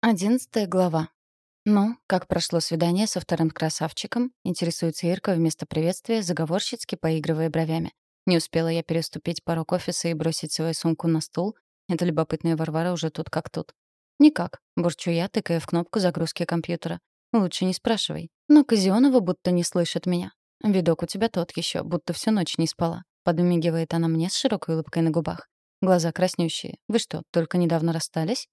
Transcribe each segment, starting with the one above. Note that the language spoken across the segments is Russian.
Одиннадцатая глава. «Ну, как прошло свидание со вторым красавчиком?» — интересуется Ирка вместо приветствия, заговорщицки поигрывая бровями. Не успела я переступить порог офиса и бросить свою сумку на стул. Эта любопытная Варвара уже тут как тут. «Никак», — бурчу я, тыкая в кнопку загрузки компьютера. «Лучше не спрашивай». Но Казионова будто не слышит меня. «Видок у тебя тот еще, будто всю ночь не спала». Подмигивает она мне с широкой улыбкой на губах. Глаза краснющие. «Вы что, только недавно расстались?»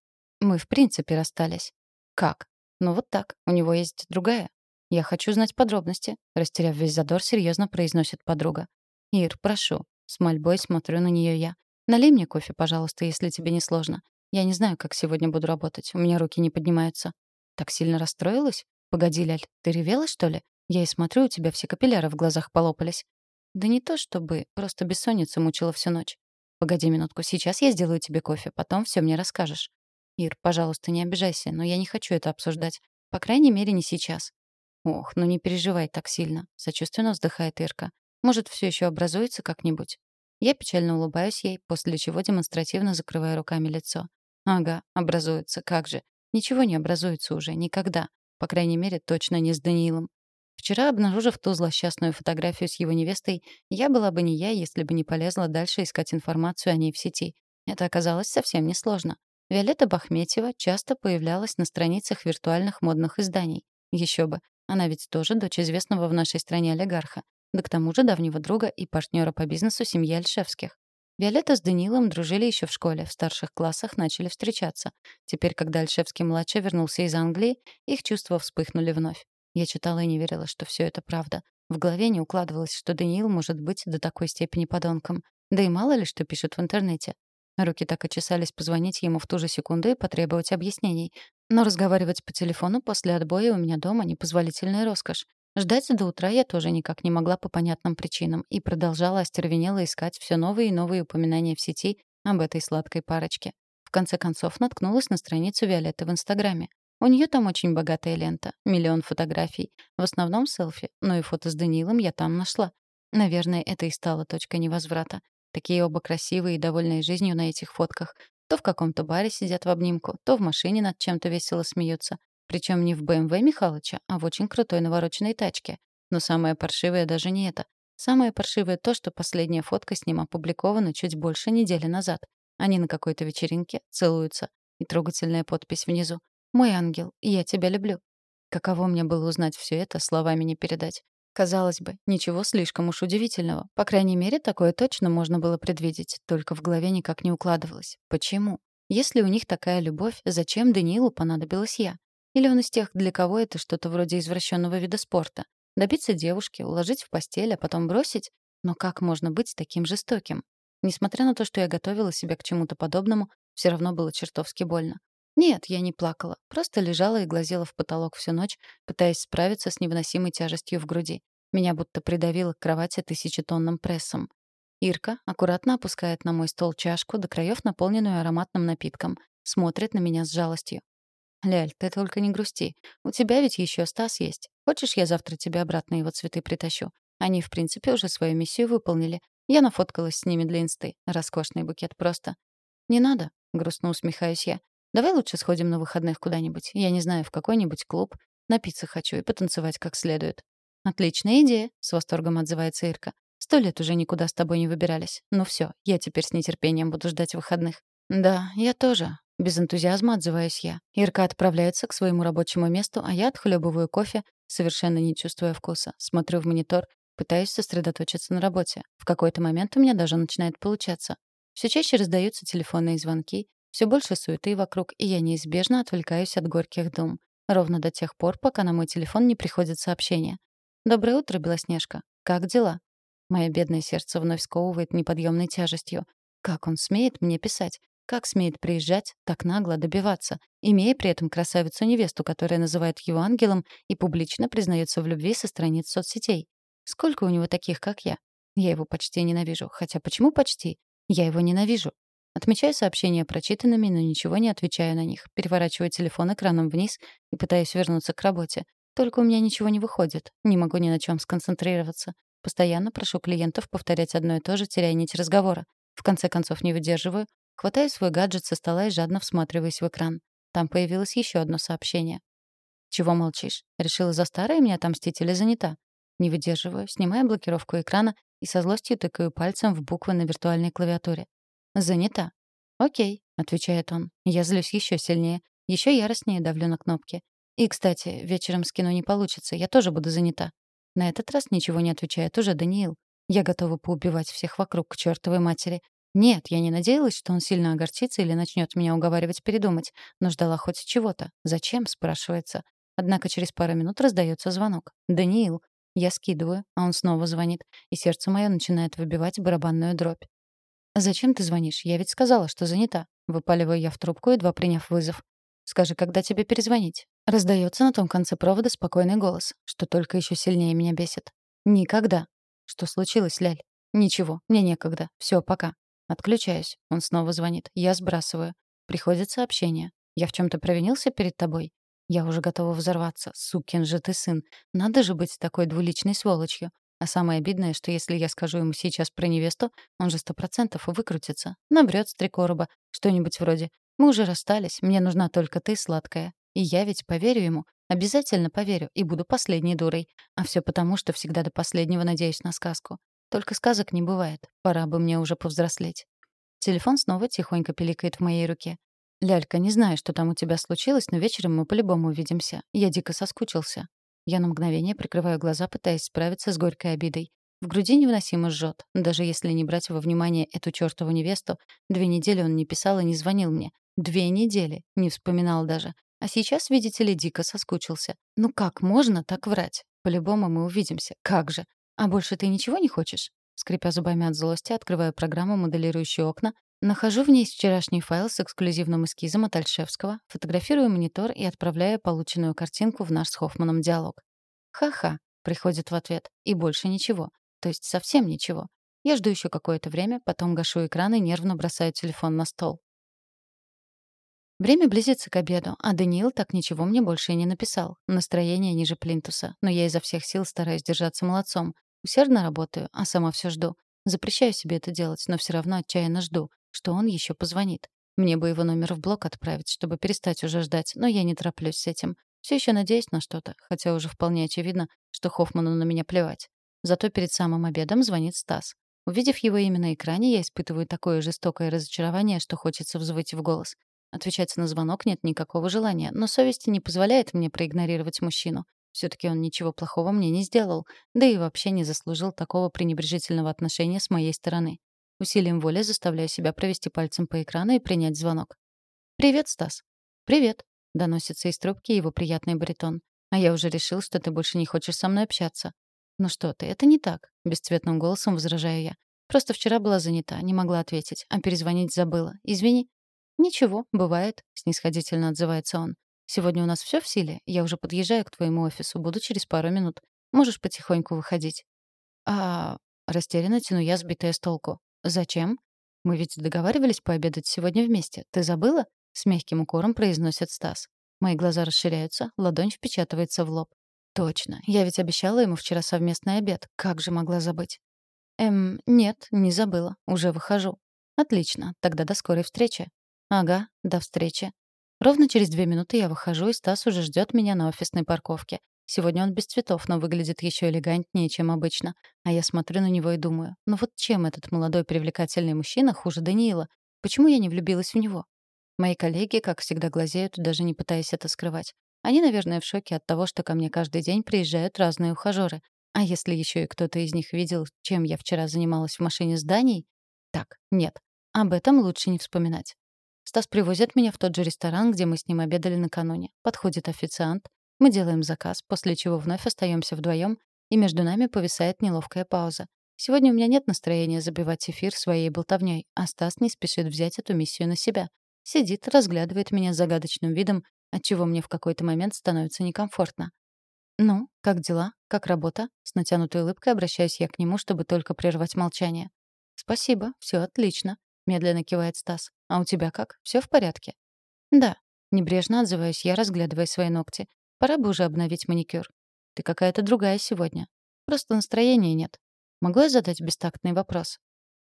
«Мы в принципе расстались». «Как?» «Ну вот так. У него есть другая». «Я хочу знать подробности», — растеряв весь задор, серьезно произносит подруга. «Ир, прошу». С мольбой смотрю на нее я. «Налей мне кофе, пожалуйста, если тебе не сложно. Я не знаю, как сегодня буду работать. У меня руки не поднимаются». «Так сильно расстроилась? Погоди, Ляль, ты ревела, что ли? Я и смотрю, у тебя все капилляры в глазах полопались». «Да не то чтобы, просто бессонница мучила всю ночь». «Погоди минутку, сейчас я сделаю тебе кофе, потом все мне расскажешь». «Ир, пожалуйста, не обижайся, но я не хочу это обсуждать. По крайней мере, не сейчас». «Ох, ну не переживай так сильно», — сочувственно вздыхает Ирка. «Может, все еще образуется как-нибудь?» Я печально улыбаюсь ей, после чего демонстративно закрываю руками лицо. «Ага, образуется, как же. Ничего не образуется уже, никогда. По крайней мере, точно не с Даниилом. Вчера, обнаружив ту злосчастную фотографию с его невестой, я была бы не я, если бы не полезла дальше искать информацию о ней в сети. Это оказалось совсем несложно. Виолетта Бахметьева часто появлялась на страницах виртуальных модных изданий. Еще бы, она ведь тоже дочь известного в нашей стране олигарха, да к тому же давнего друга и партнера по бизнесу семьи Альшевских. Виолетта с Данилом дружили еще в школе, в старших классах начали встречаться. Теперь, когда Альшевский-младший вернулся из Англии, их чувства вспыхнули вновь. Я читала и не верила, что все это правда. В голове не укладывалось, что Даниил может быть до такой степени подонком. Да и мало ли что пишут в интернете. Руки так и чесались позвонить ему в ту же секунду и потребовать объяснений. Но разговаривать по телефону после отбоя у меня дома — непозволительная роскошь. Ждать до утра я тоже никак не могла по понятным причинам и продолжала остервенело искать все новые и новые упоминания в сети об этой сладкой парочке. В конце концов наткнулась на страницу Виолетты в Инстаграме. У нее там очень богатая лента, миллион фотографий, в основном селфи, но и фото с Даниилом я там нашла. Наверное, это и стало точкой невозврата. Такие оба красивые и довольные жизнью на этих фотках. То в каком-то баре сидят в обнимку, то в машине над чем-то весело смеются. Причем не в БМВ Михалыча, а в очень крутой навороченной тачке. Но самое паршивое даже не это. Самое паршивое то, что последняя фотка с ним опубликована чуть больше недели назад. Они на какой-то вечеринке целуются. И трогательная подпись внизу. «Мой ангел, я тебя люблю». Каково мне было узнать все это, словами не передать. Казалось бы, ничего слишком уж удивительного. По крайней мере, такое точно можно было предвидеть, только в голове никак не укладывалось. Почему? Если у них такая любовь, зачем Даниилу понадобилась я? Или он из тех, для кого это что-то вроде извращенного вида спорта? Добиться девушки, уложить в постель, а потом бросить? Но как можно быть таким жестоким? Несмотря на то, что я готовила себя к чему-то подобному, все равно было чертовски больно. Нет, я не плакала, просто лежала и глазела в потолок всю ночь, пытаясь справиться с невыносимой тяжестью в груди. Меня будто придавило к кровати тысячетонным прессом. Ирка аккуратно опускает на мой стол чашку, до краев наполненную ароматным напитком, смотрит на меня с жалостью. «Ляль, ты только не грусти. У тебя ведь еще Стас есть. Хочешь, я завтра тебе обратно его цветы притащу? Они, в принципе, уже свою миссию выполнили. Я нафоткалась с ними для инсты. Роскошный букет просто». «Не надо», — грустно усмехаюсь я. Давай лучше сходим на выходных куда-нибудь. Я не знаю, в какой-нибудь клуб. Напиться хочу и потанцевать как следует». «Отличная идея», — с восторгом отзывается Ирка. «Сто лет уже никуда с тобой не выбирались. Ну все, я теперь с нетерпением буду ждать выходных». «Да, я тоже». Без энтузиазма отзываюсь я. Ирка отправляется к своему рабочему месту, а я отхлебываю кофе, совершенно не чувствуя вкуса. Смотрю в монитор, пытаюсь сосредоточиться на работе. В какой-то момент у меня даже начинает получаться. Все чаще раздаются телефонные звонки, все больше суеты вокруг, и я неизбежно отвлекаюсь от горьких дум. Ровно до тех пор, пока на мой телефон не приходит сообщение. «Доброе утро, Белоснежка. Как дела?» Мое бедное сердце вновь сковывает неподъемной тяжестью. Как он смеет мне писать? Как смеет приезжать, так нагло добиваться, имея при этом красавицу-невесту, которая называет его ангелом и публично признается в любви со страниц соцсетей? Сколько у него таких, как я? Я его почти ненавижу. Хотя почему почти? Я его ненавижу. Отмечаю сообщения прочитанными, но ничего не отвечаю на них. Переворачиваю телефон экраном вниз и пытаюсь вернуться к работе. Только у меня ничего не выходит. Не могу ни на чем сконцентрироваться. Постоянно прошу клиентов повторять одно и то же, теряя нить разговора. В конце концов не выдерживаю, хватаю свой гаджет со стола и жадно всматриваюсь в экран. Там появилось еще одно сообщение. «Чего молчишь? Решила за старое мне отомстить или занята?» Не выдерживаю, снимаю блокировку экрана и со злостью тыкаю пальцем в буквы на виртуальной клавиатуре. «Занята». «Окей», — отвечает он. Я злюсь еще сильнее. Еще яростнее давлю на кнопки. «И, кстати, вечером с кино не получится. Я тоже буду занята». На этот раз ничего не отвечает уже Даниил. Я готова поубивать всех вокруг к чертовой матери. Нет, я не надеялась, что он сильно огорчится или начнет меня уговаривать передумать, но ждала хоть чего-то. Зачем, спрашивается. Однако через пару минут раздается звонок. «Даниил». Я скидываю, а он снова звонит, и сердце мое начинает выбивать барабанную дробь. «Зачем ты звонишь? Я ведь сказала, что занята». Выпаливаю я в трубку, едва приняв вызов. «Скажи, когда тебе перезвонить?» Раздается на том конце провода спокойный голос, что только еще сильнее меня бесит. «Никогда». «Что случилось, Ляль?» «Ничего, мне некогда. Все, пока». Отключаюсь. Он снова звонит. Я сбрасываю. Приходит сообщение. «Я в чем то провинился перед тобой?» Я уже готова взорваться. Сукин же ты сын. Надо же быть такой двуличной сволочью. А самое обидное, что если я скажу ему сейчас про невесту, он же сто процентов выкрутится. Набрёт с три короба. Что-нибудь вроде «Мы уже расстались, мне нужна только ты, сладкая». И я ведь поверю ему. Обязательно поверю и буду последней дурой. А все потому, что всегда до последнего надеюсь на сказку. Только сказок не бывает. Пора бы мне уже повзрослеть. Телефон снова тихонько пиликает в моей руке. «Лялька, не знаю, что там у тебя случилось, но вечером мы по-любому увидимся. Я дико соскучился». Я на мгновение прикрываю глаза, пытаясь справиться с горькой обидой. В груди невыносимо жжет. Даже если не брать во внимание эту чертову невесту, две недели он не писал и не звонил мне. Две недели. Не вспоминал даже. А сейчас, видите ли, дико соскучился. Ну как можно так врать? По-любому мы увидимся. Как же? А больше ты ничего не хочешь? Скрипя зубами от злости, открываю программу «Моделирующие окна», нахожу в ней вчерашний файл с эксклюзивным эскизом от Альшевского, фотографирую монитор и отправляю полученную картинку в наш с Хоффманом диалог. «Ха-ха», — приходит в ответ, и больше ничего. То есть совсем ничего. Я жду еще какое-то время, потом гашу экран и нервно бросаю телефон на стол. Время близится к обеду, а Даниил так ничего мне больше и не написал. Настроение ниже плинтуса, но я изо всех сил стараюсь держаться молодцом, Усердно работаю, а сама все жду. Запрещаю себе это делать, но все равно отчаянно жду, что он еще позвонит. Мне бы его номер в блок отправить, чтобы перестать уже ждать, но я не тороплюсь с этим. Все еще надеюсь на что-то, хотя уже вполне очевидно, что Хоффману на меня плевать. Зато перед самым обедом звонит Стас. Увидев его имя на экране, я испытываю такое жестокое разочарование, что хочется взвыть в голос. Отвечать на звонок нет никакого желания, но совесть не позволяет мне проигнорировать мужчину. Все-таки он ничего плохого мне не сделал, да и вообще не заслужил такого пренебрежительного отношения с моей стороны. Усилием воли заставляю себя провести пальцем по экрану и принять звонок. «Привет, Стас». «Привет», — доносится из трубки его приятный баритон. «А я уже решил, что ты больше не хочешь со мной общаться». «Ну что ты, это не так», — бесцветным голосом возражаю я. «Просто вчера была занята, не могла ответить, а перезвонить забыла. Извини». «Ничего, бывает», — снисходительно отзывается он. Сегодня у нас все в силе. Я уже подъезжаю к твоему офису, буду через пару минут. Можешь потихоньку выходить». «А...» — растерянно тяну я, сбитая с толку. «Зачем? Мы ведь договаривались пообедать сегодня вместе. Ты забыла?» — с мягким укором произносит Стас. Мои глаза расширяются, ладонь впечатывается в лоб. «Точно. Я ведь обещала ему вчера совместный обед. Как же могла забыть?» «Эм, нет, не забыла. Уже выхожу». «Отлично. Тогда до скорой встречи». «Ага, до встречи». Ровно через две минуты я выхожу, и Стас уже ждет меня на офисной парковке. Сегодня он без цветов, но выглядит еще элегантнее, чем обычно. А я смотрю на него и думаю, ну вот чем этот молодой привлекательный мужчина хуже Даниила? Почему я не влюбилась в него? Мои коллеги, как всегда, глазеют, даже не пытаясь это скрывать. Они, наверное, в шоке от того, что ко мне каждый день приезжают разные ухажеры. А если еще и кто-то из них видел, чем я вчера занималась в машине с Даней? Так, нет. Об этом лучше не вспоминать. Стас привозит меня в тот же ресторан, где мы с ним обедали накануне. Подходит официант. Мы делаем заказ, после чего вновь остаемся вдвоем, и между нами повисает неловкая пауза. Сегодня у меня нет настроения забивать эфир своей болтовней, а Стас не спешит взять эту миссию на себя. Сидит, разглядывает меня загадочным видом, отчего мне в какой-то момент становится некомфортно. «Ну, как дела? Как работа?» С натянутой улыбкой обращаюсь я к нему, чтобы только прервать молчание. «Спасибо, все отлично», — медленно кивает Стас. «А у тебя как? Все в порядке?» «Да». Небрежно отзываюсь я, разглядывая свои ногти. «Пора бы уже обновить маникюр». «Ты какая-то другая сегодня. Просто настроения нет». Могу я задать бестактный вопрос?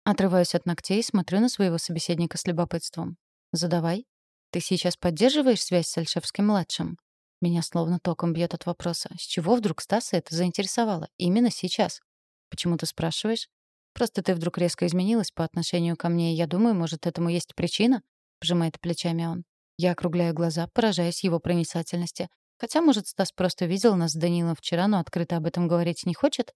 Отрываюсь от ногтей и смотрю на своего собеседника с любопытством. «Задавай». ты сейчас поддерживаешь связь с Альшевским-младшим?» Меня словно током бьет от вопроса. С чего вдруг Стаса это заинтересовало? Именно сейчас. «Почему ты спрашиваешь?» «Просто ты вдруг резко изменилась по отношению ко мне, и я думаю, может, этому есть причина?» — пожимает плечами он. Я округляю глаза, поражаясь его проницательности. Хотя, может, Стас просто видел нас с Данилом вчера, но открыто об этом говорить не хочет?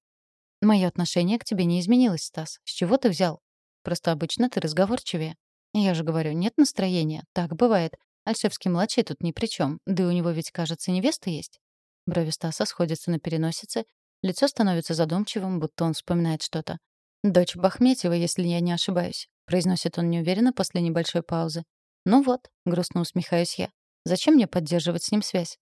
Мое отношение к тебе не изменилось, Стас. С чего ты взял? Просто обычно ты разговорчивее. Я же говорю, нет настроения. Так бывает. Альшевский-младший тут ни при чем. Да и у него ведь, кажется, невеста есть. Брови Стаса сходятся на переносице, лицо становится задумчивым, будто он вспоминает что-то. «Дочь Бахметьева, если я не ошибаюсь», — произносит он неуверенно после небольшой паузы. «Ну вот», — грустно усмехаюсь я. «Зачем мне поддерживать с ним связь?»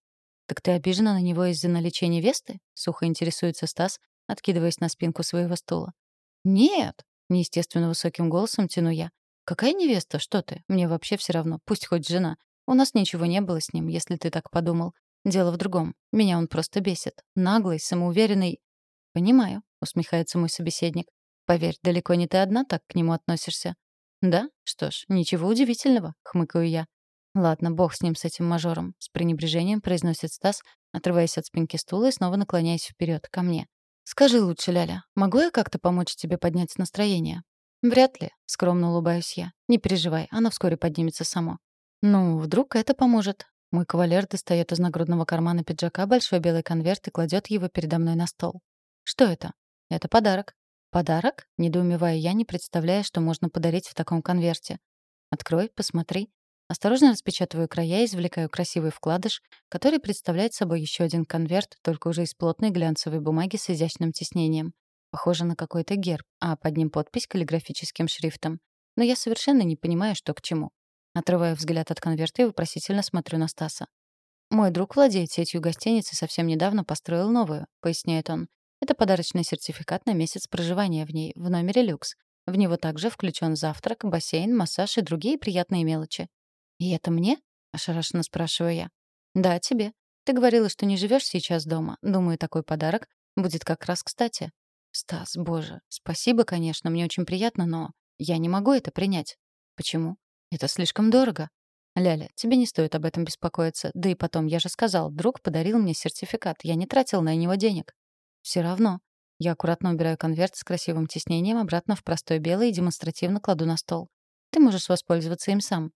«Так ты обижена на него из-за наличия невесты?» — сухо интересуется Стас, откидываясь на спинку своего стула. «Нет», — неестественно высоким голосом тяну я. «Какая невеста? Что ты? Мне вообще все равно. Пусть хоть жена. У нас ничего не было с ним, если ты так подумал. Дело в другом. Меня он просто бесит. Наглый, самоуверенный. «Понимаю», — усмехается мой собеседник. «Поверь, далеко не ты одна так к нему относишься. «Да? Что ж, ничего удивительного», — хмыкаю я. «Ладно, бог с ним, с этим мажором», — с пренебрежением произносит Стас, отрываясь от спинки стула и снова наклоняясь вперед ко мне. «Скажи лучше, Ляля, могу я как-то помочь тебе поднять настроение?» «Вряд ли», — скромно улыбаюсь я. «Не переживай, оно вскоре поднимется само». «Ну, вдруг это поможет?» Мой кавалер достает из нагрудного кармана пиджака большой белый конверт и кладет его передо мной на стол. «Что это?» «Это подарок». «Подарок?» — недоумевая я, не представляя, что можно подарить в таком конверте. «Открой, посмотри». Осторожно распечатываю края и извлекаю красивый вкладыш, который представляет собой еще один конверт, только уже из плотной глянцевой бумаги с изящным тиснением. Похоже на какой-то герб, а под ним подпись каллиграфическим шрифтом. Но я совершенно не понимаю, что к чему. Отрываю взгляд от конверта и вопросительно смотрю на Стаса. «Мой друг владеет сетью гостиниц и совсем недавно построил новую», — поясняет он. Это подарочный сертификат на месяц проживания в ней, в номере люкс. В него также включен завтрак, бассейн, массаж и другие приятные мелочи. «И это мне?» — ошарашенно спрашиваю я. «Да, тебе. Ты говорила, что не живешь сейчас дома. Думаю, такой подарок будет как раз кстати». «Стас, боже, спасибо, конечно, мне очень приятно, но я не могу это принять». «Почему?» «Это слишком дорого». «Ляля, тебе не стоит об этом беспокоиться. Да и потом, я же сказал, друг подарил мне сертификат. Я не тратил на него денег». Все равно. Я аккуратно убираю конверт с красивым тиснением обратно в простой белый и демонстративно кладу на стол. Ты можешь воспользоваться им сам.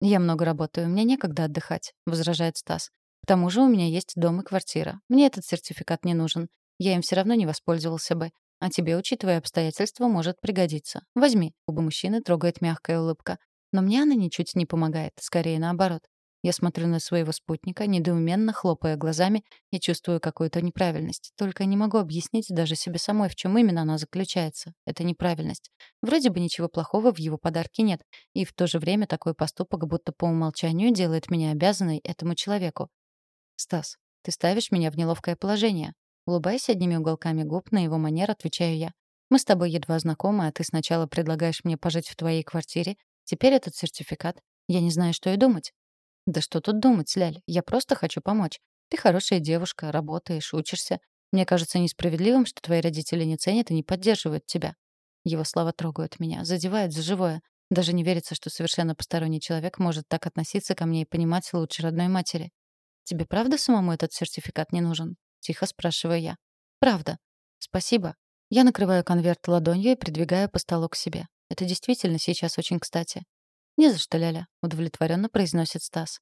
Я много работаю, мне некогда отдыхать, возражает Стас. К тому же у меня есть дом и квартира. Мне этот сертификат не нужен. Я им все равно не воспользовался бы. А тебе, учитывая обстоятельства, может пригодиться. Возьми. Губы мужчины трогает мягкая улыбка. Но мне она ничуть не помогает, скорее наоборот. Я смотрю на своего спутника, недоуменно хлопая глазами и чувствую какую-то неправильность. Только не могу объяснить даже себе самой, в чем именно она заключается. Это неправильность. Вроде бы ничего плохого в его подарке нет, и в то же время такой поступок будто по умолчанию делает меня обязанной этому человеку. «Стас, ты ставишь меня в неловкое положение». Улыбаясь одними уголками губ, на его манер отвечаю я. «Мы с тобой едва знакомы, а ты сначала предлагаешь мне пожить в твоей квартире, теперь этот сертификат. Я не знаю, что и думать». «Да что тут думать, Ляль, я просто хочу помочь. Ты хорошая девушка, работаешь, учишься. Мне кажется несправедливым, что твои родители не ценят и не поддерживают тебя». Его слова трогают меня, задевают за живое. Даже не верится, что совершенно посторонний человек может так относиться ко мне и понимать лучше родной матери. «Тебе правда самому этот сертификат не нужен?» — тихо спрашиваю я. «Правда. Спасибо». Я накрываю конверт ладонью и придвигаю по столу к себе. Это действительно сейчас очень кстати. «Не за что, Ляля», — удовлетворенно произносит Стас.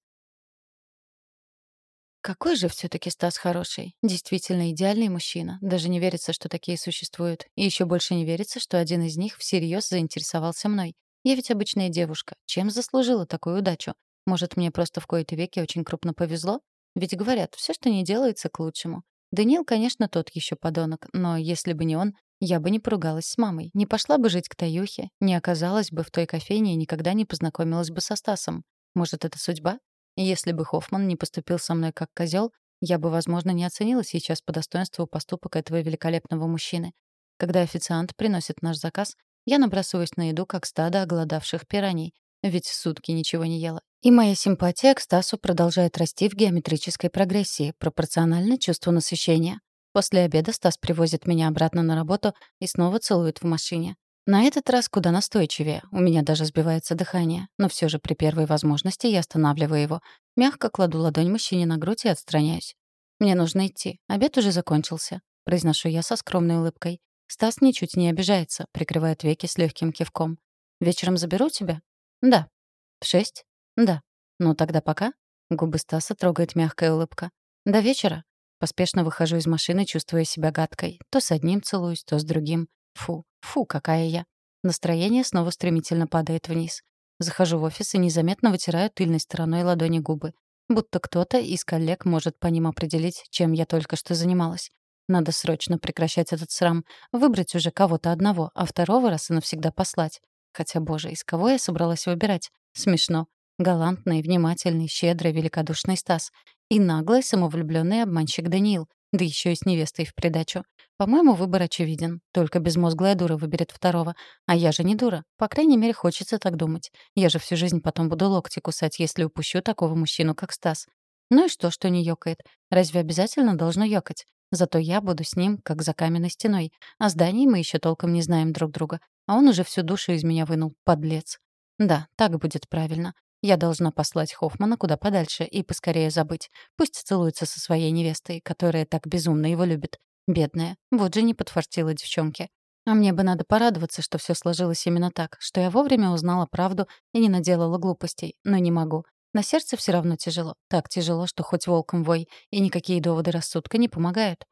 Какой же все таки Стас хороший. Действительно идеальный мужчина. Даже не верится, что такие существуют. И еще больше не верится, что один из них всерьез заинтересовался мной. Я ведь обычная девушка. Чем заслужила такую удачу? Может, мне просто в кои-то веки очень крупно повезло? Ведь говорят, все, что не делается, к лучшему. Даниил, конечно, тот еще подонок, но если бы не он, я бы не поругалась с мамой, не пошла бы жить к Таюхе, не оказалась бы в той кофейне и никогда не познакомилась бы со Стасом. Может, это судьба? Если бы Хоффман не поступил со мной как козел, я бы, возможно, не оценила сейчас по достоинству поступок этого великолепного мужчины. Когда официант приносит наш заказ, я набрасываюсь на еду, как стадо оголодавших пираний, ведь сутки ничего не ела. И моя симпатия к Стасу продолжает расти в геометрической прогрессии, пропорционально чувству насыщения. После обеда Стас привозит меня обратно на работу и снова целует в машине. На этот раз куда настойчивее. У меня даже сбивается дыхание. Но все же при первой возможности я останавливаю его. Мягко кладу ладонь мужчине на грудь и отстраняюсь. «Мне нужно идти. Обед уже закончился», — произношу я со скромной улыбкой. Стас ничуть не обижается, прикрывает веки с легким кивком. «Вечером заберу тебя?» «Да». «В шесть?» «Да». «Ну, тогда пока?» Губы Стаса трогает мягкая улыбка. «До вечера?» Поспешно выхожу из машины, чувствуя себя гадкой. То с одним целуюсь, то с другим. Фу, фу, какая я. Настроение снова стремительно падает вниз. Захожу в офис и незаметно вытираю тыльной стороной ладони губы. Будто кто-то из коллег может по ним определить, чем я только что занималась. Надо срочно прекращать этот срам, выбрать уже кого-то одного, а второго раз и навсегда послать. Хотя, боже, из кого я собралась выбирать? Смешно. Галантный, внимательный, щедрый, великодушный Стас. И наглый, самовлюбленный обманщик Даниил. Да еще и с невестой в придачу. По-моему, выбор очевиден. Только безмозглая дура выберет второго. А я же не дура. По крайней мере, хочется так думать. Я же всю жизнь потом буду локти кусать, если упущу такого мужчину, как Стас. Ну и что, что не ёкает? Разве обязательно должно ёкать? Зато я буду с ним, как за каменной стеной. А с Даней мы еще толком не знаем друг друга. А он уже всю душу из меня вынул, подлец. Да, так будет правильно. Я должна послать Хоффмана куда подальше и поскорее забыть. Пусть целуется со своей невестой, которая так безумно его любит. Бедная. Вот же не подфартила девчонке. А мне бы надо порадоваться, что все сложилось именно так, что я вовремя узнала правду и не наделала глупостей. Но не могу. На сердце все равно тяжело. Так тяжело, что хоть волком вой, и никакие доводы рассудка не помогают.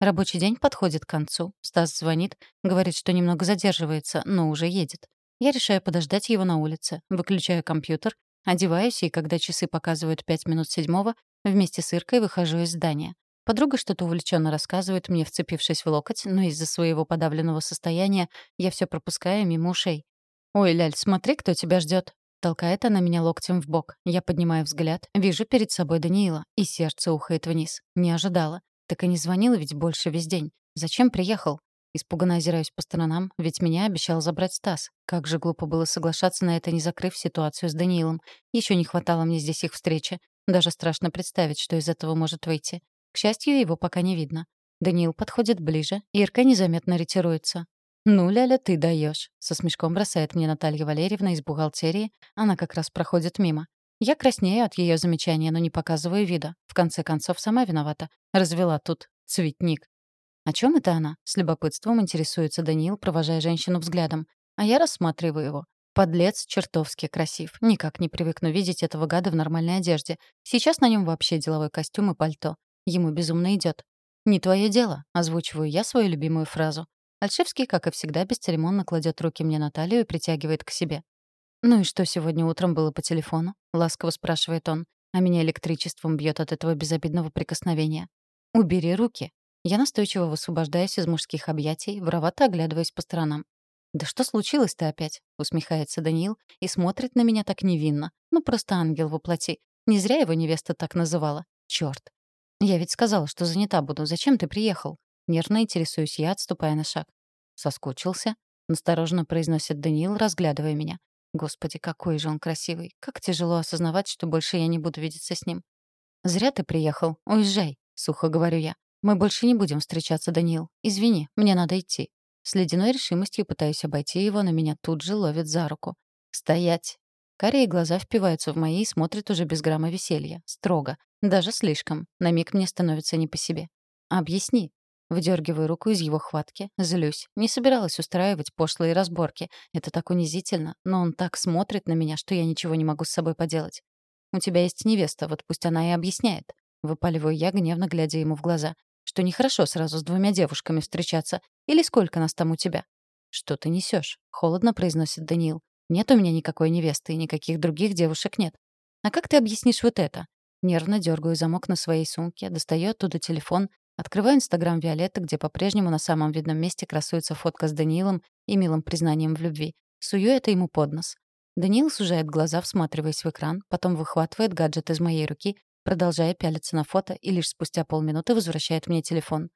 Рабочий день подходит к концу. Стас звонит, говорит, что немного задерживается, но уже едет. Я решаю подождать его на улице, выключаю компьютер Одеваюсь, и когда часы показывают пять минут седьмого, вместе с Иркой выхожу из здания. Подруга что-то увлеченно рассказывает мне, вцепившись в локоть, но из-за своего подавленного состояния я все пропускаю мимо ушей. «Ой, Ляль, смотри, кто тебя ждет. Толкает она меня локтем в бок. Я поднимаю взгляд, вижу перед собой Даниила, и сердце ухает вниз. Не ожидала. Так и не звонила ведь больше весь день. Зачем приехал? Испуганно озираюсь по сторонам, ведь меня обещал забрать Стас. Как же глупо было соглашаться на это, не закрыв ситуацию с Даниилом. Еще не хватало мне здесь их встречи. Даже страшно представить, что из этого может выйти. К счастью, его пока не видно. Даниил подходит ближе, Ирка незаметно ретируется. «Ну, Ляля, ты даешь, со смешком бросает мне Наталья Валерьевна из бухгалтерии. Она как раз проходит мимо. Я краснею от ее замечания, но не показываю вида. В конце концов, сама виновата. Развела тут цветник. «О чем это она?» — с любопытством интересуется Даниил, провожая женщину взглядом. А я рассматриваю его. Подлец чертовски красив. Никак не привыкну видеть этого гада в нормальной одежде. Сейчас на нем вообще деловой костюм и пальто. Ему безумно идет. «Не твое дело», — озвучиваю я свою любимую фразу. Альшевский, как и всегда, бесцеремонно кладет руки мне на талию и притягивает к себе. «Ну и что сегодня утром было по телефону?» — ласково спрашивает он, а меня электричеством бьет от этого безобидного прикосновения. «Убери руки», я настойчиво высвобождаюсь из мужских объятий, воровато оглядываясь по сторонам. «Да что случилось-то опять?» — усмехается Даниил и смотрит на меня так невинно. «Ну, просто ангел воплоти. Не зря его невеста так называла. Чёрт. Я ведь сказала, что занята буду. Зачем ты приехал?» Нервно интересуюсь я, отступая на шаг. «Соскучился?» — настороженно произносит Даниил, разглядывая меня. «Господи, какой же он красивый. Как тяжело осознавать, что больше я не буду видеться с ним». «Зря ты приехал. Уезжай», — сухо говорю я. «Мы больше не будем встречаться, Даниил. Извини, мне надо идти». С ледяной решимостью пытаюсь обойти его, но меня тут же ловят за руку. «Стоять!» Карие глаза впиваются в мои и смотрят уже без грамма веселья. Строго. Даже слишком. На миг мне становится не по себе. «Объясни». Выдергиваю руку из его хватки, злюсь. Не собиралась устраивать пошлые разборки. Это так унизительно, но он так смотрит на меня, что я ничего не могу с собой поделать. «У тебя есть невеста, вот пусть она и объясняет». Выпаливаю я, гневно глядя ему в глаза что нехорошо сразу с двумя девушками встречаться. Или сколько нас там у тебя?» «Что ты несешь? холодно произносит Даниил. «Нет у меня никакой невесты, и никаких других девушек нет». «А как ты объяснишь вот это?» Нервно дергаю замок на своей сумке, достаю оттуда телефон, открываю Инстаграм Виолетты, где по-прежнему на самом видном месте красуется фотка с Даниилом и милым признанием в любви. Сую это ему под нос. Даниил сужает глаза, всматриваясь в экран, потом выхватывает гаджет из моей руки продолжая пялиться на фото и лишь спустя полминуты возвращает мне телефон.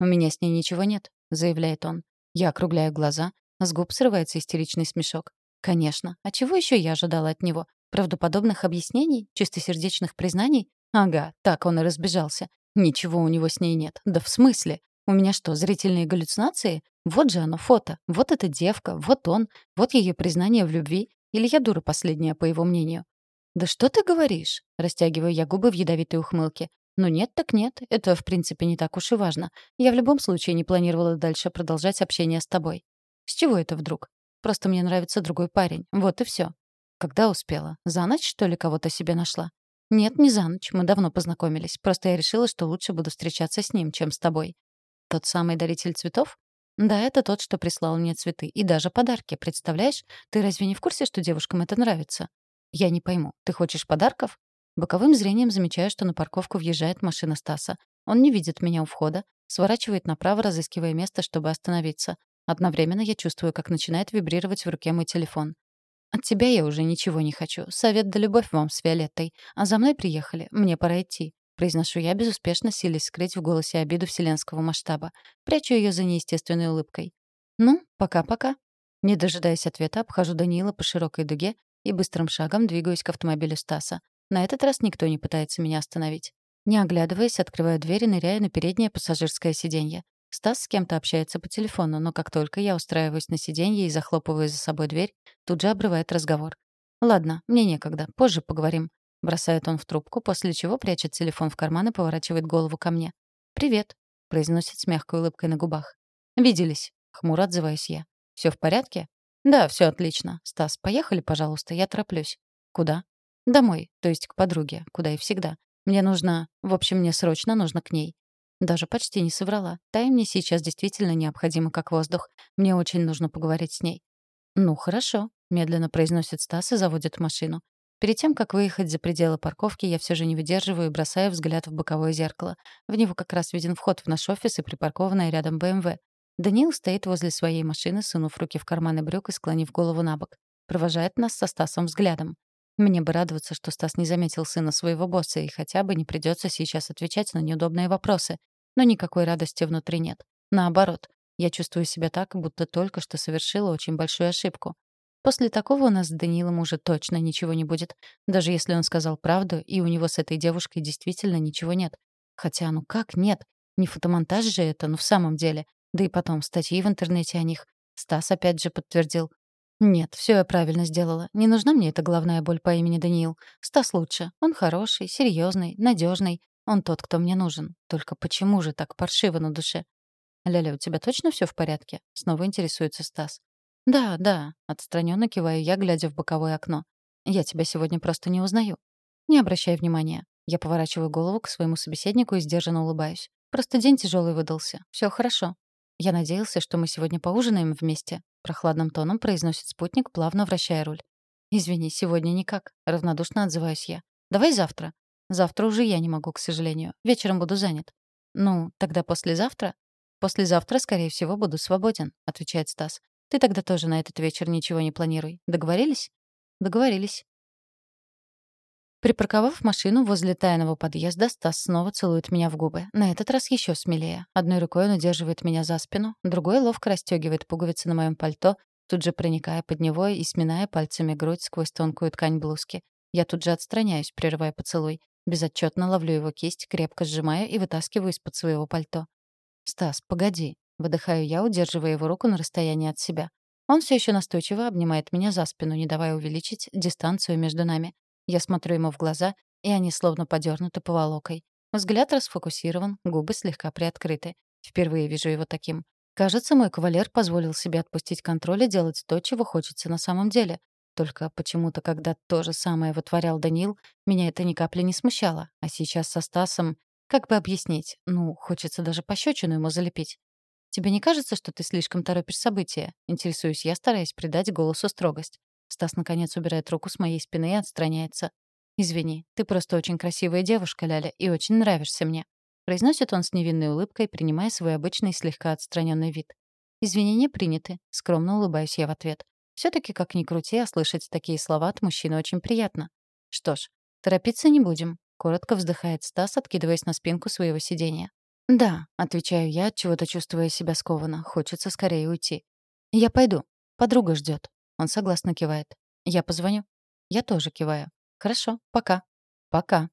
«У меня с ней ничего нет», — заявляет он. Я округляю глаза, с губ срывается истеричный смешок. «Конечно. А чего еще я ожидала от него? Правдоподобных объяснений? Чистосердечных признаний? Ага, так он и разбежался. Ничего у него с ней нет. Да в смысле? У меня что, зрительные галлюцинации? Вот же оно, фото. Вот эта девка, вот он, вот ее признание в любви. Или я дура последняя, по его мнению? «Да что ты говоришь?» — растягиваю я губы в ядовитой ухмылке. «Ну нет так нет, это, в принципе, не так уж и важно. Я в любом случае не планировала дальше продолжать общение с тобой». «С чего это вдруг?» «Просто мне нравится другой парень. Вот и все. «Когда успела? За ночь, что ли, кого-то себе нашла?» «Нет, не за ночь. Мы давно познакомились. Просто я решила, что лучше буду встречаться с ним, чем с тобой». «Тот самый даритель цветов?» «Да, это тот, что прислал мне цветы. И даже подарки, представляешь? Ты разве не в курсе, что девушкам это нравится?» «Я не пойму. Ты хочешь подарков?» Боковым зрением замечаю, что на парковку въезжает машина Стаса. Он не видит меня у входа, сворачивает направо, разыскивая место, чтобы остановиться. Одновременно я чувствую, как начинает вибрировать в руке мой телефон. «От тебя я уже ничего не хочу. Совет да любовь вам с Виолеттой. А за мной приехали. Мне пора идти». Произношу я, безуспешно силясь скрыть в голосе обиду вселенского масштаба. Прячу ее за неестественной улыбкой. «Ну, пока-пока». Не дожидаясь ответа, обхожу Даниила по широкой дуге и быстрым шагом двигаюсь к автомобилю Стаса. На этот раз никто не пытается меня остановить. Не оглядываясь, открываю дверь и ныряю на переднее пассажирское сиденье. Стас с кем-то общается по телефону, но как только я устраиваюсь на сиденье и захлопываю за собой дверь, тут же обрывает разговор. «Ладно, мне некогда, позже поговорим», — бросает он в трубку, после чего прячет телефон в карман и поворачивает голову ко мне. «Привет», — произносит с мягкой улыбкой на губах. «Виделись», — хмуро отзываюсь я. Все в порядке?» «Да, все отлично. Стас, поехали, пожалуйста, я тороплюсь». «Куда?» «Домой, то есть к подруге, куда и всегда. Мне нужно... В общем, мне срочно нужно к ней». Даже почти не соврала. Тай мне сейчас действительно необходима как воздух. Мне очень нужно поговорить с ней. «Ну, хорошо», — медленно произносит Стас и заводит машину. Перед тем, как выехать за пределы парковки, я все же не выдерживаю и бросаю взгляд в боковое зеркало. В него как раз виден вход в наш офис и припаркованная рядом БМВ. Даниил стоит возле своей машины, сунув руки в карманы брюк и склонив голову на бок. Провожает нас со Стасом взглядом. Мне бы радоваться, что Стас не заметил сына своего босса и хотя бы не придется сейчас отвечать на неудобные вопросы. Но никакой радости внутри нет. Наоборот, я чувствую себя так, будто только что совершила очень большую ошибку. После такого у нас с Даниилом уже точно ничего не будет, даже если он сказал правду, и у него с этой девушкой действительно ничего нет. Хотя, ну как нет? Не фотомонтаж же это, ну в самом деле. Да и потом, статьи в интернете о них. Стас опять же подтвердил. Нет, все я правильно сделала. Не нужна мне эта головная боль по имени Даниил. Стас лучше. Он хороший, серьезный, надежный. Он тот, кто мне нужен. Только почему же так паршиво на душе? Ляля, у тебя точно все в порядке? Снова интересуется Стас. Да, да, отстраненно киваю я, глядя в боковое окно. Я тебя сегодня просто не узнаю. Не обращай внимания. Я поворачиваю голову к своему собеседнику и сдержанно улыбаюсь. Просто день тяжелый выдался. Все хорошо. «Я надеялся, что мы сегодня поужинаем вместе», — прохладным тоном произносит спутник, плавно вращая руль. «Извини, сегодня никак», — равнодушно отзываюсь я. «Давай завтра». «Завтра уже я не могу, к сожалению. Вечером буду занят». «Ну, тогда послезавтра?» «Послезавтра, скорее всего, буду свободен», — отвечает Стас. «Ты тогда тоже на этот вечер ничего не планируй. Договорились?» «Договорились». Припарковав машину возле тайного подъезда, Стас снова целует меня в губы. На этот раз еще смелее. Одной рукой он удерживает меня за спину, другой ловко расстегивает пуговицы на моем пальто, тут же проникая под него и сминая пальцами грудь сквозь тонкую ткань блузки. Я тут же отстраняюсь, прерывая поцелуй. Безотчетно ловлю его кисть, крепко сжимаю и вытаскиваю из-под своего пальто. «Стас, погоди», — выдыхаю я, удерживая его руку на расстоянии от себя. Он все еще настойчиво обнимает меня за спину, не давая увеличить дистанцию между нами. Я смотрю ему в глаза, и они словно подернуты поволокой. Взгляд расфокусирован, губы слегка приоткрыты. Впервые вижу его таким. Кажется, мой кавалер позволил себе отпустить контроль и делать то, чего хочется на самом деле. Только почему-то, когда то же самое вытворял Данил, меня это ни капли не смущало. А сейчас со Стасом... Как бы объяснить? Ну, хочется даже пощечину ему залепить. «Тебе не кажется, что ты слишком торопишь события?» Интересуюсь я, стараясь придать голосу строгость. Стас, наконец, убирает руку с моей спины и отстраняется. «Извини, ты просто очень красивая девушка, Ляля, и очень нравишься мне», произносит он с невинной улыбкой, принимая свой обычный слегка отстраненный вид. «Извинения приняты», — скромно улыбаюсь я в ответ. все таки как ни крути, а слышать такие слова от мужчины очень приятно. «Что ж, торопиться не будем», — коротко вздыхает Стас, откидываясь на спинку своего сидения. «Да», — отвечаю я, чего-то чувствуя себя скованно. Хочется скорее уйти. «Я пойду. Подруга ждет. Он согласно кивает. «Я позвоню». Я тоже киваю. «Хорошо, пока». «Пока».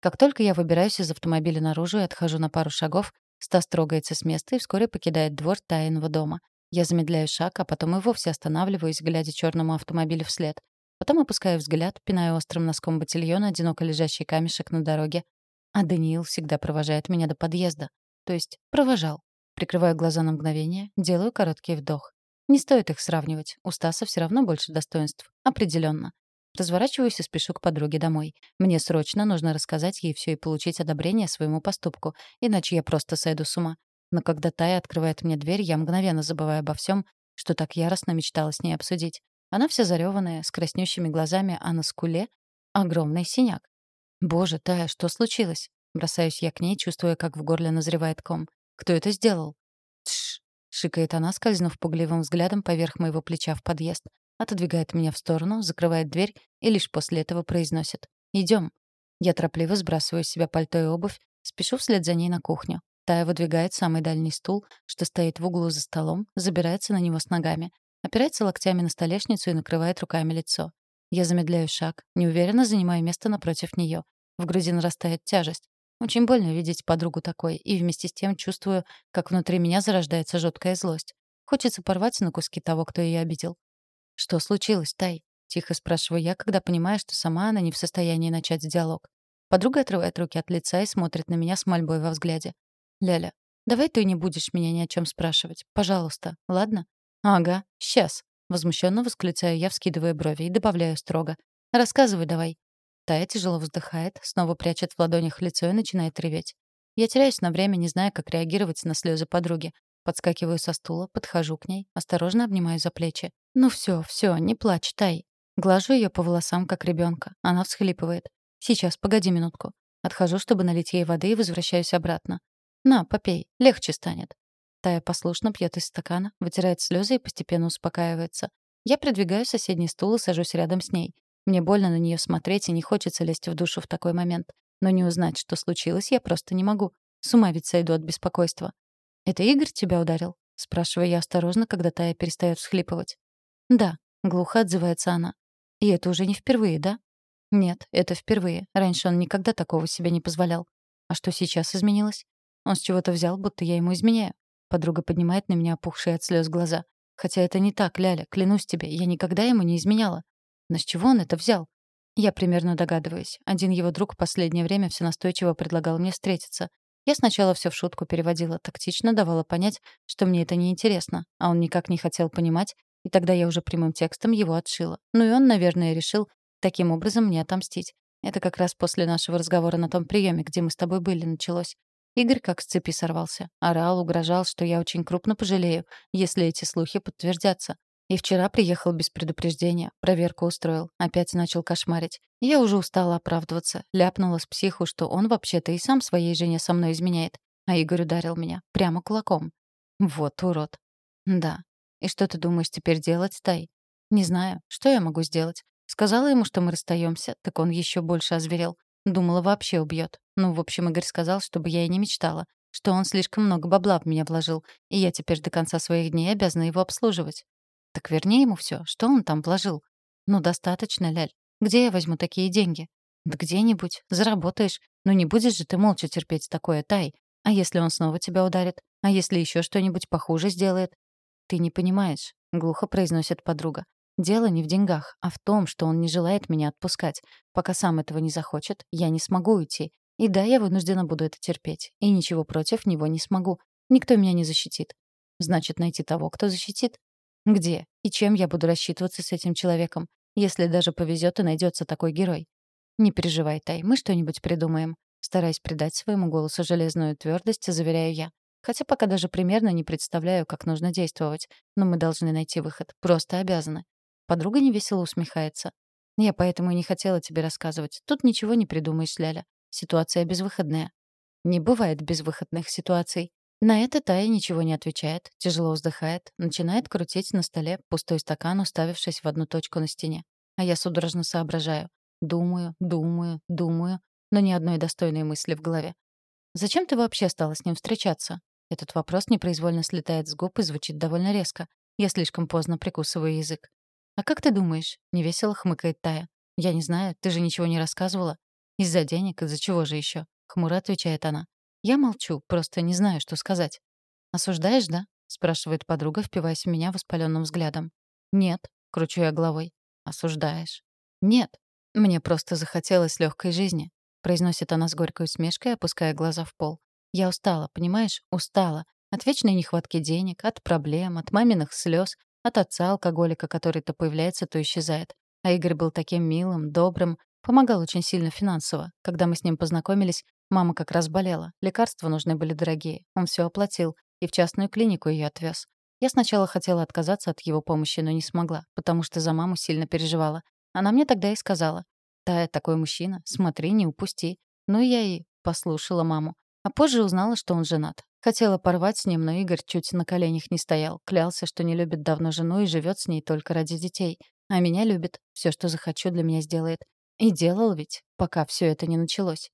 Как только я выбираюсь из автомобиля наружу и отхожу на пару шагов, Стас трогается с места и вскоре покидает двор Таиного дома. Я замедляю шаг, а потом и вовсе останавливаюсь, глядя черному автомобилю вслед. Потом опускаю взгляд, пинаю острым носком ботильона одиноко лежащий камешек на дороге. А Даниил всегда провожает меня до подъезда. То есть провожал. Прикрываю глаза на мгновение, делаю короткий вдох. Не стоит их сравнивать. У Стаса все равно больше достоинств. Определенно. Разворачиваюсь и спешу к подруге домой. Мне срочно нужно рассказать ей все и получить одобрение своему поступку, иначе я просто сойду с ума. Но когда Тая открывает мне дверь, я мгновенно забываю обо всем, что так яростно мечтала с ней обсудить. Она вся зареванная, с краснющими глазами, а на скуле — огромный синяк. «Боже, Тая, что случилось?» Бросаюсь я к ней, чувствуя, как в горле назревает ком. «Кто это сделал?» «Тш!» — шикает она, скользнув пугливым взглядом поверх моего плеча в подъезд. Отодвигает меня в сторону, закрывает дверь и лишь после этого произносит. «Идем». Я торопливо сбрасываю с себя пальто и обувь, спешу вслед за ней на кухню. Тая выдвигает самый дальний стул, что стоит в углу за столом, забирается на него с ногами. Опирается локтями на столешницу и накрывает руками лицо. Я замедляю шаг, неуверенно занимаю место напротив нее. В груди нарастает тяжесть. Очень больно видеть подругу такой, и вместе с тем чувствую, как внутри меня зарождается жуткая злость. Хочется порвать на куски того, кто ее обидел. «Что случилось, Тай?» — тихо спрашиваю я, когда понимаю, что сама она не в состоянии начать диалог. Подруга отрывает руки от лица и смотрит на меня с мольбой во взгляде. «Ляля, давай ты не будешь меня ни о чем спрашивать. Пожалуйста, ладно?» «Ага, сейчас», — возмущенно восклицаю я, вскидывая брови, и добавляю строго. «Рассказывай давай». Тая тяжело вздыхает, снова прячет в ладонях лицо и начинает реветь. Я теряюсь на время, не зная, как реагировать на слезы подруги. Подскакиваю со стула, подхожу к ней, осторожно обнимаю за плечи. «Ну все, все, не плачь, Тай». Глажу ее по волосам, как ребенка. Она всхлипывает. «Сейчас, погоди минутку». Отхожу, чтобы налить ей воды, и возвращаюсь обратно. «На, попей, легче станет». Тая послушно пьет из стакана, вытирает слезы и постепенно успокаивается. Я придвигаю соседний стул и сажусь рядом с ней. Мне больно на нее смотреть и не хочется лезть в душу в такой момент. Но не узнать, что случилось, я просто не могу. С ума ведь сойду от беспокойства. «Это Игорь тебя ударил?» — спрашиваю я осторожно, когда Тая перестает всхлипывать. «Да», — глухо отзывается она. «И это уже не впервые, да?» «Нет, это впервые. Раньше он никогда такого себе не позволял. А что сейчас изменилось? Он с чего-то взял, будто я ему изменяю. Подруга поднимает на меня опухшие от слез глаза. Хотя это не так, Ляля, клянусь тебе, я никогда ему не изменяла. Но с чего он это взял? Я примерно догадываюсь. Один его друг в последнее время все настойчиво предлагал мне встретиться. Я сначала все в шутку переводила, тактично давала понять, что мне это не интересно, а он никак не хотел понимать, и тогда я уже прямым текстом его отшила. Ну и он, наверное, решил таким образом мне отомстить. Это как раз после нашего разговора на том приеме, где мы с тобой были, началось. Игорь как с цепи сорвался. Орал, угрожал, что я очень крупно пожалею, если эти слухи подтвердятся. И вчера приехал без предупреждения, проверку устроил, опять начал кошмарить. Я уже устала оправдываться, ляпнула с психу, что он вообще-то и сам своей жене со мной изменяет. А Игорь ударил меня прямо кулаком. Вот урод. Да. И что ты думаешь теперь делать, Тай? Не знаю. Что я могу сделать? Сказала ему, что мы расстаемся, так он еще больше озверел. Думала, вообще убьет. Ну, в общем, Игорь сказал, чтобы я и не мечтала, что он слишком много бабла в меня вложил, и я теперь до конца своих дней обязана его обслуживать. Так верни ему все, что он там вложил. Ну, достаточно, Ляль. Где я возьму такие деньги? Да где-нибудь. Заработаешь. Ну, не будешь же ты молча терпеть такое, Тай. А если он снова тебя ударит? А если еще что-нибудь похуже сделает? Ты не понимаешь, — глухо произносит подруга. Дело не в деньгах, а в том, что он не желает меня отпускать. Пока сам этого не захочет, я не смогу уйти. И да, я вынуждена буду это терпеть. И ничего против него не смогу. Никто меня не защитит. Значит, найти того, кто защитит? Где и чем я буду рассчитываться с этим человеком, если даже повезет и найдется такой герой? Не переживай, Тай, мы что-нибудь придумаем. Стараясь придать своему голосу железную твердость, заверяю я. Хотя пока даже примерно не представляю, как нужно действовать. Но мы должны найти выход. Просто обязаны. Подруга невесело усмехается. «Я поэтому и не хотела тебе рассказывать. Тут ничего не придумаешь, Ляля. Ситуация безвыходная». «Не бывает безвыходных ситуаций». На это Тая ничего не отвечает, тяжело вздыхает, начинает крутить на столе пустой стакан, уставившись в одну точку на стене. А я судорожно соображаю. Думаю, думаю, думаю, но ни одной достойной мысли в голове. «Зачем ты вообще стала с ним встречаться?» Этот вопрос непроизвольно слетает с губ и звучит довольно резко. Я слишком поздно прикусываю язык. «А как ты думаешь?» — невесело хмыкает Тая. «Я не знаю, ты же ничего не рассказывала». «Из-за денег, из-за чего же еще? хмуро отвечает она. Я молчу, просто не знаю, что сказать. «Осуждаешь, да?» — спрашивает подруга, впиваясь в меня воспаленным взглядом. «Нет», — кручу я головой. «Осуждаешь?» «Нет, мне просто захотелось легкой жизни», — произносит она с горькой усмешкой, опуская глаза в пол. «Я устала, понимаешь? Устала. От вечной нехватки денег, от проблем, от маминых слез, от отца алкоголика, который то появляется, то исчезает. А Игорь был таким милым, добрым, помогал очень сильно финансово. Когда мы с ним познакомились, мама как раз болела. Лекарства нужны были дорогие. Он все оплатил и в частную клинику ее отвез. Я сначала хотела отказаться от его помощи, но не смогла, потому что за маму сильно переживала. Она мне тогда и сказала, «Тая, такой мужчина, смотри, не упусти». Ну, я и послушала маму. А позже узнала, что он женат. Хотела порвать с ним, но Игорь чуть на коленях не стоял. Клялся, что не любит давно жену и живет с ней только ради детей. А меня любит. Все, что захочу, для меня сделает. И делал ведь, пока все это не началось.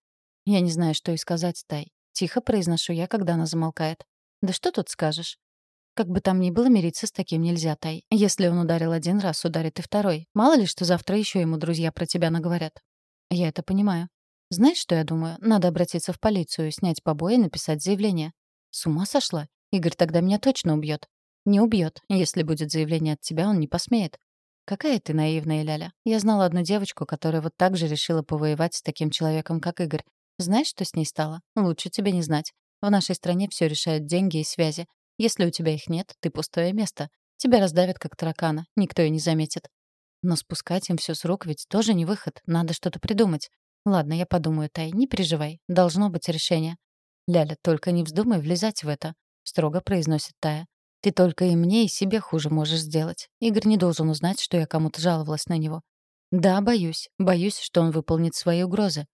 Я не знаю, что и сказать, Тай. Тихо произношу я, когда она замолкает. Да что тут скажешь? Как бы там ни было, мириться с таким нельзя, Тай. Если он ударил один раз, ударит и второй. Мало ли, что завтра еще ему друзья про тебя наговорят. Я это понимаю. Знаешь, что я думаю? Надо обратиться в полицию, снять побои и написать заявление. С ума сошла? Игорь тогда меня точно убьет. Не убьет. Если будет заявление от тебя, он не посмеет. Какая ты наивная, Ляля. Я знала одну девочку, которая вот так же решила повоевать с таким человеком, как Игорь. Знаешь, что с ней стало? Лучше тебе не знать. В нашей стране все решают деньги и связи. Если у тебя их нет, ты пустое место. Тебя раздавят, как таракана. Никто и не заметит. Но спускать им все с рук ведь тоже не выход. Надо что-то придумать. Ладно, я подумаю, Тай, не переживай. Должно быть решение. Ляля, только не вздумай влезать в это, строго произносит Тая. Ты только и мне, и себе хуже можешь сделать. Игорь не должен узнать, что я кому-то жаловалась на него. Да, боюсь. Боюсь, что он выполнит свои угрозы.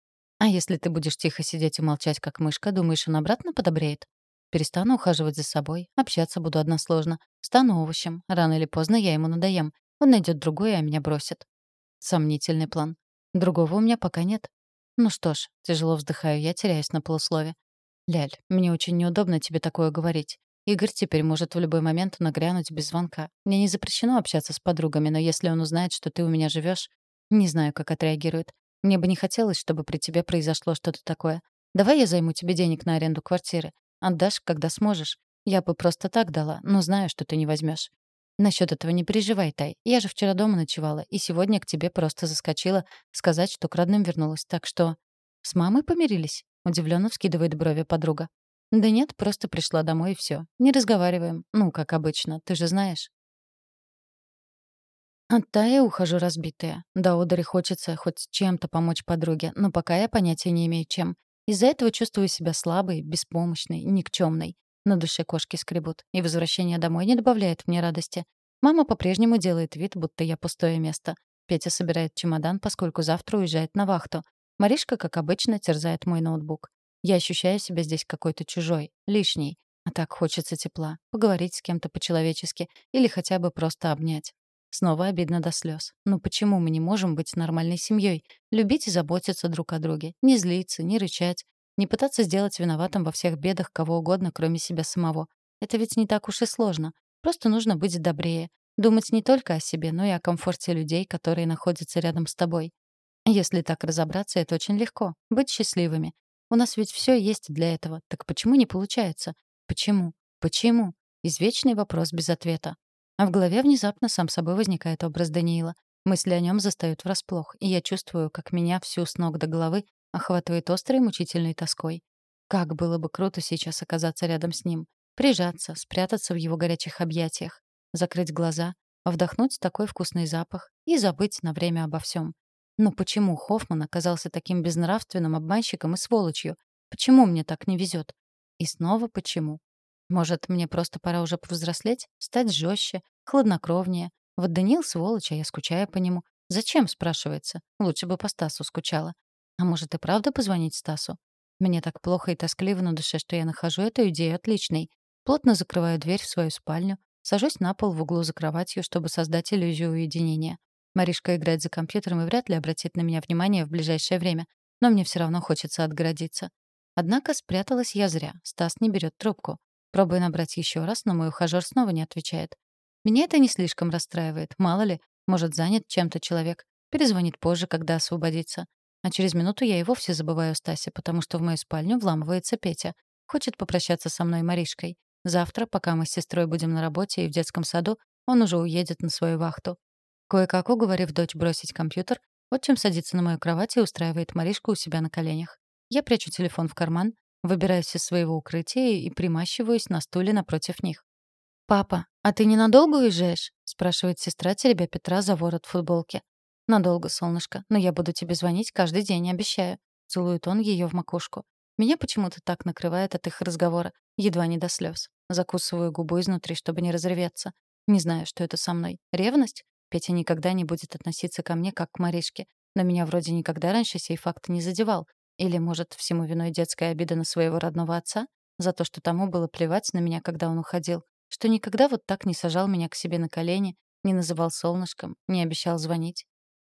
А если ты будешь тихо сидеть и молчать, как мышка, думаешь, он обратно подобреет? Перестану ухаживать за собой, общаться буду односложно. Стану овощем. Рано или поздно я ему надоем. Он найдет другое, а меня бросит. Сомнительный план. Другого у меня пока нет. Ну что ж, тяжело вздыхаю я, теряюсь на полуслове. Ляль, мне очень неудобно тебе такое говорить. Игорь теперь может в любой момент нагрянуть без звонка. Мне не запрещено общаться с подругами, но если он узнает, что ты у меня живешь, не знаю, как отреагирует. Мне бы не хотелось, чтобы при тебе произошло что-то такое. Давай я займу тебе денег на аренду квартиры. Отдашь, когда сможешь. Я бы просто так дала, но знаю, что ты не возьмешь. Насчет этого не переживай, Тай. Я же вчера дома ночевала, и сегодня к тебе просто заскочила сказать, что к родным вернулась. Так что... С мамой помирились? Удивленно вскидывает брови подруга. Да нет, просто пришла домой и все. Не разговариваем. Ну, как обычно, ты же знаешь. От Таи ухожу разбитая. До Одери хочется хоть чем-то помочь подруге, но пока я понятия не имею, чем. Из-за этого чувствую себя слабой, беспомощной, никчемной. На душе кошки скребут, и возвращение домой не добавляет мне радости. Мама по-прежнему делает вид, будто я пустое место. Петя собирает чемодан, поскольку завтра уезжает на вахту. Маришка, как обычно, терзает мой ноутбук. Я ощущаю себя здесь какой-то чужой, лишней. А так хочется тепла, поговорить с кем-то по-человечески или хотя бы просто обнять. Снова обидно до слез. Ну почему мы не можем быть нормальной семьей? Любить и заботиться друг о друге. Не злиться, не рычать. Не пытаться сделать виноватым во всех бедах кого угодно, кроме себя самого. Это ведь не так уж и сложно. Просто нужно быть добрее. Думать не только о себе, но и о комфорте людей, которые находятся рядом с тобой. Если так разобраться, это очень легко. Быть счастливыми. У нас ведь все есть для этого. Так почему не получается? Почему? Почему? Извечный вопрос без ответа. А в голове внезапно сам собой возникает образ Даниила. Мысли о нем застают врасплох, и я чувствую, как меня всю с ног до головы охватывает острой мучительной тоской. Как было бы круто сейчас оказаться рядом с ним. Прижаться, спрятаться в его горячих объятиях. Закрыть глаза, вдохнуть такой вкусный запах и забыть на время обо всем. Но почему Хоффман оказался таким безнравственным обманщиком и сволочью? Почему мне так не везет? И снова почему? Может, мне просто пора уже повзрослеть, стать жестче, хладнокровнее. Вот Даниил сволочь, а я скучаю по нему. Зачем, спрашивается? Лучше бы по Стасу скучала. А может и правда позвонить Стасу? Мне так плохо и тоскливо на душе, что я нахожу эту идею отличной. Плотно закрываю дверь в свою спальню, сажусь на пол в углу за кроватью, чтобы создать иллюзию уединения. Маришка играет за компьютером и вряд ли обратит на меня внимание в ближайшее время, но мне все равно хочется отгородиться. Однако спряталась я зря. Стас не берет трубку. Пробую набрать еще раз, но мой ухажёр снова не отвечает. Меня это не слишком расстраивает. Мало ли, может, занят чем-то человек. Перезвонит позже, когда освободится. А через минуту я и вовсе забываю Стасе, потому что в мою спальню вламывается Петя. Хочет попрощаться со мной Маришкой. Завтра, пока мы с сестрой будем на работе и в детском саду, он уже уедет на свою вахту. Кое-как уговорив дочь бросить компьютер, отчим садится на мою кровать и устраивает Маришку у себя на коленях. Я прячу телефон в карман, выбираюсь из своего укрытия и примащиваюсь на стуле напротив них. «Папа, а ты ненадолго уезжаешь?» — спрашивает сестра, теребя Петра за ворот футболки. «Надолго, солнышко, но я буду тебе звонить каждый день, обещаю». Целует он ее в макушку. Меня почему-то так накрывает от их разговора, едва не до слез. Закусываю губу изнутри, чтобы не разреветься. Не знаю, что это со мной. Ревность? Петя никогда не будет относиться ко мне, как к Маришке. Но меня вроде никогда раньше сей факт не задевал. Или, может, всему виной детская обида на своего родного отца? За то, что тому было плевать на меня, когда он уходил. Что никогда вот так не сажал меня к себе на колени, не называл солнышком, не обещал звонить.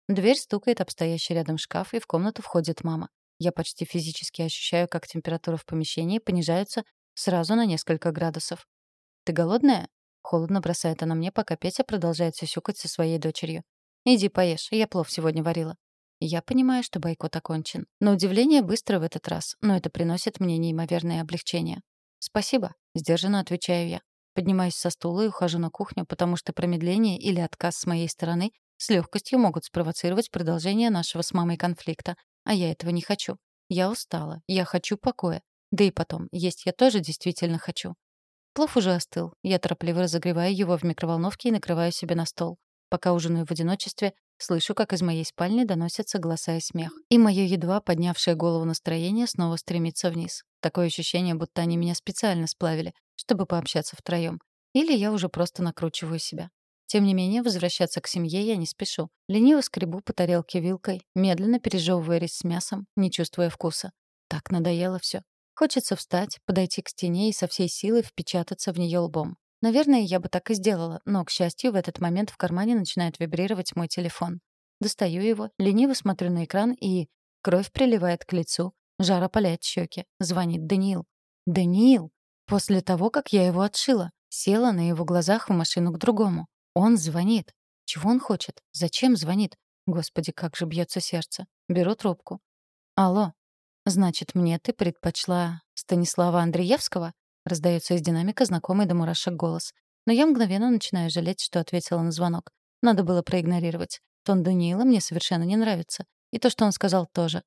Дверь стукает об стоящий рядом шкаф, и в комнату входит мама. Я почти физически ощущаю, как температура в помещении понижается сразу на несколько градусов. «Ты голодная?» — холодно бросает она мне, пока Петя продолжает сюсюкать со своей дочерью. «Иди поешь, я плов сегодня варила». Я понимаю, что бойкот окончен. На удивление быстро в этот раз, но это приносит мне неимоверное облегчение. «Спасибо», — сдержанно отвечаю я. Поднимаюсь со стула и ухожу на кухню, потому что промедление или отказ с моей стороны с легкостью могут спровоцировать продолжение нашего с мамой конфликта, а я этого не хочу. Я устала, я хочу покоя. Да и потом, есть я тоже действительно хочу. Плов уже остыл. Я торопливо разогреваю его в микроволновке и накрываю себе на стол. Пока ужинаю в одиночестве, слышу, как из моей спальни доносятся голоса и смех. И мое едва поднявшее голову настроение снова стремится вниз. Такое ощущение, будто они меня специально сплавили, чтобы пообщаться втроем. Или я уже просто накручиваю себя. Тем не менее, возвращаться к семье я не спешу. Лениво скребу по тарелке вилкой, медленно пережевывая рис с мясом, не чувствуя вкуса. Так надоело все. Хочется встать, подойти к стене и со всей силы впечататься в нее лбом. Наверное, я бы так и сделала, но, к счастью, в этот момент в кармане начинает вибрировать мой телефон. Достаю его, лениво смотрю на экран и... Кровь приливает к лицу, жар опаляет щеки. Звонит Даниил. Даниил! После того, как я его отшила, села на его глазах в машину к другому. Он звонит. Чего он хочет? Зачем звонит? Господи, как же бьется сердце. Беру трубку. Алло. Значит, мне ты предпочла Станислава Андреевского? Раздается из динамика знакомый до мурашек голос. Но я мгновенно начинаю жалеть, что ответила на звонок. Надо было проигнорировать. Тон Даниила мне совершенно не нравится. И то, что он сказал, тоже.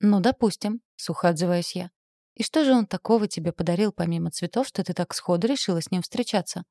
«Ну, допустим», — сухо отзываюсь я. «И что же он такого тебе подарил, помимо цветов, что ты так сходу решила с ним встречаться?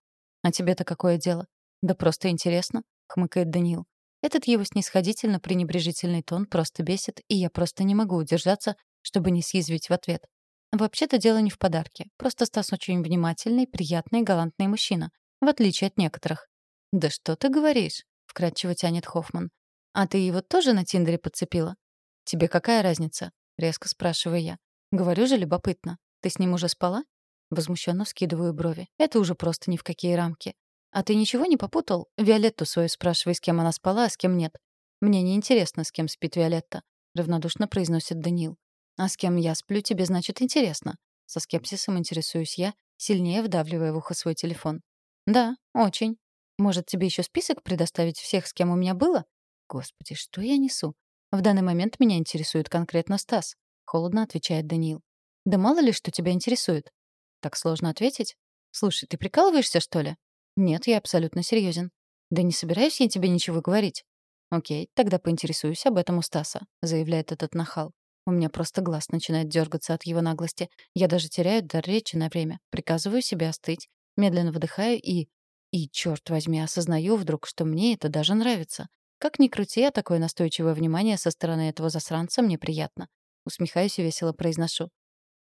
А тебе-то какое дело? «Да просто интересно», — хмыкает Даниил. Этот его снисходительно-пренебрежительный тон просто бесит, и я просто не могу удержаться, чтобы не съязвить в ответ. Вообще-то дело не в подарке. Просто Стас очень внимательный, приятный, галантный мужчина. В отличие от некоторых. «Да что ты говоришь?» — вкратчиво тянет Хоффман. «А ты его тоже на Тиндере подцепила?» «Тебе какая разница?» — резко спрашиваю я. «Говорю же, любопытно. Ты с ним уже спала?» Возмущенно вскидываю брови. Это уже просто ни в какие рамки. «А ты ничего не попутал? Виолетту свою спрашивай, с кем она спала, а с кем нет». «Мне не интересно, с кем спит Виолетта», — равнодушно произносит Даниил. «А с кем я сплю, тебе, значит, интересно». Со скепсисом интересуюсь я, сильнее вдавливая в ухо свой телефон. «Да, очень. Может, тебе еще список предоставить всех, с кем у меня было?» «Господи, что я несу?» «В данный момент меня интересует конкретно Стас», — холодно отвечает Даниил. «Да мало ли, что тебя интересует». «Так сложно ответить?» «Слушай, ты прикалываешься, что ли?» «Нет, я абсолютно серьезен. «Да не собираюсь я тебе ничего говорить». «Окей, тогда поинтересуюсь об этом у Стаса», — заявляет этот нахал. У меня просто глаз начинает дергаться от его наглости. Я даже теряю дар речи на время. Приказываю себе остыть. Медленно выдыхаю и... И, черт возьми, осознаю вдруг, что мне это даже нравится. Как ни крути, а такое настойчивое внимание со стороны этого засранца мне приятно. Усмехаюсь и весело произношу.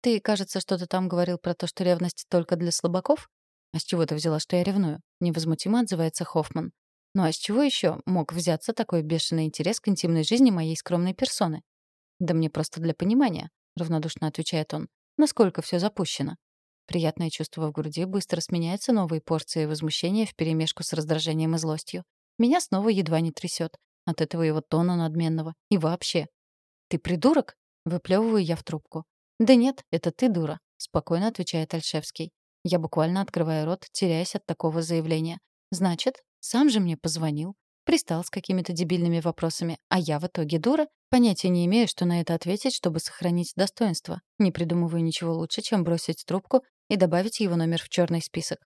«Ты, кажется, что-то там говорил про то, что ревность только для слабаков?» «А с чего ты взяла, что я ревную?» — невозмутимо отзывается Хоффман. «Ну а с чего еще мог взяться такой бешеный интерес к интимной жизни моей скромной персоны?» «Да мне просто для понимания», — равнодушно отвечает он. «Насколько все запущено?» Приятное чувство в груди быстро сменяется новой порцией возмущения вперемешку с раздражением и злостью. Меня снова едва не трясет от этого его тона надменного. И вообще. «Ты придурок?» — выплевываю я в трубку. «Да нет, это ты дура», — спокойно отвечает Альшевский. Я буквально открываю рот, теряясь от такого заявления. Значит, сам же мне позвонил. Пристал с какими-то дебильными вопросами, а я в итоге дура, понятия не имею, что на это ответить, чтобы сохранить достоинство. Не придумываю ничего лучше, чем бросить трубку и добавить его номер в черный список.